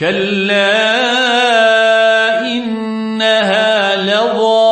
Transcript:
كلا إنها لظى